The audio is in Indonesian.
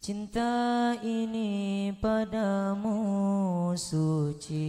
Cinta ini padamu suci.